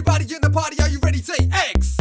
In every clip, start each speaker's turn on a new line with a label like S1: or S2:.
S1: Everybody in the party, are you ready? Say X.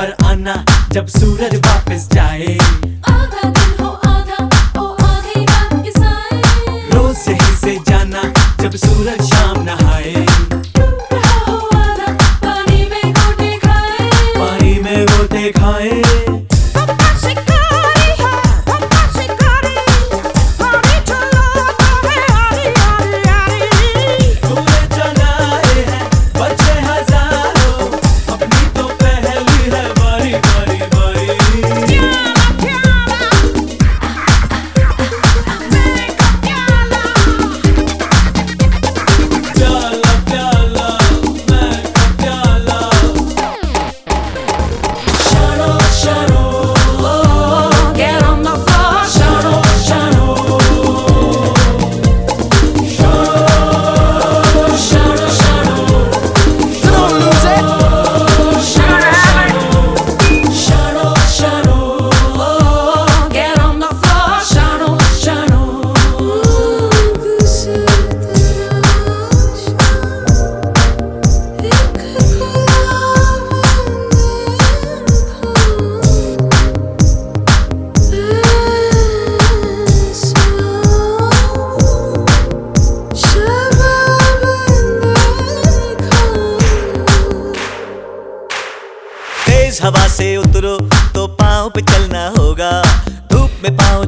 S2: पर आना जब सूरज वापस जाए।
S3: आधा दिन हो आधा ओ रात के साए।
S2: रोज यहीं से जाना जब सूरज शाम नहाए।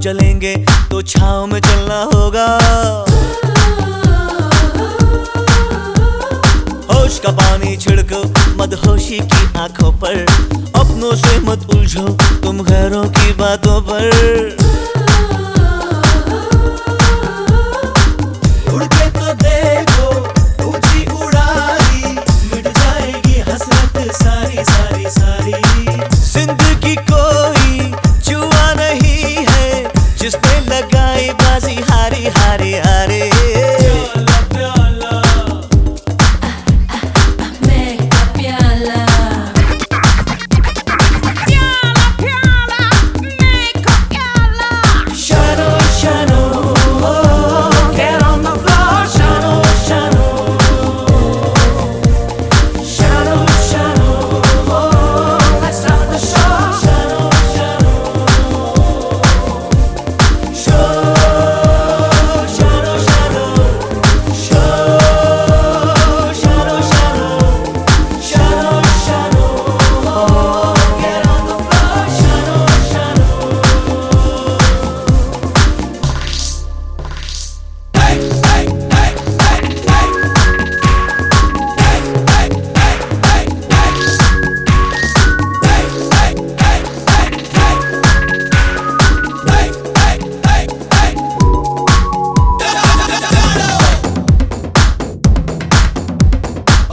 S4: चलेंगे तो छाव में चलना होगा। होश का पानी छिड़को, मदहोशी की आँखों पर। अपनों से मत उलझो तुम घरों की बातों पर।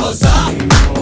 S4: Rosa.